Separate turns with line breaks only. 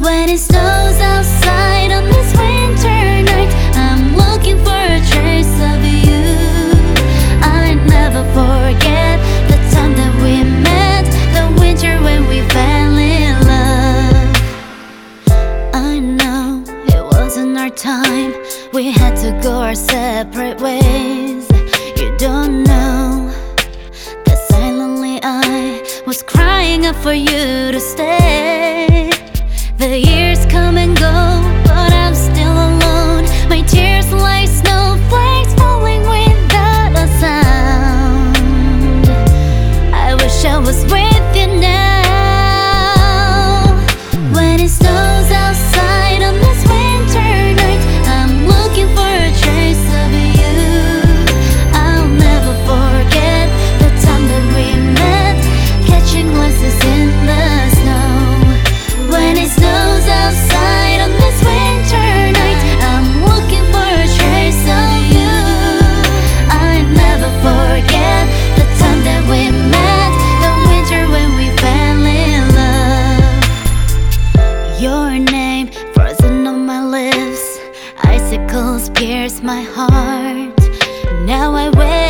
When it snows outside on this winter night, I'm looking for a trace of you. I never forget the time that we met, the winter when we fell in love. I know it wasn't our time, we had to go our separate ways. You don't know that silently I was crying out for you to stay. The years my heart. Now I wait.